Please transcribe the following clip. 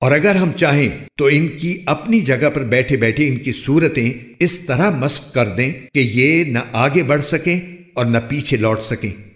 اور اگر ہم چاہیں تو ان کی اپنی جگہ پر بیٹھے بیٹھے ان کی صورتیں اس طرح مسق کر دیں کہ یہ نہ آگے بڑھ سکیں اور نہ پیچھے لوٹ سکیں۔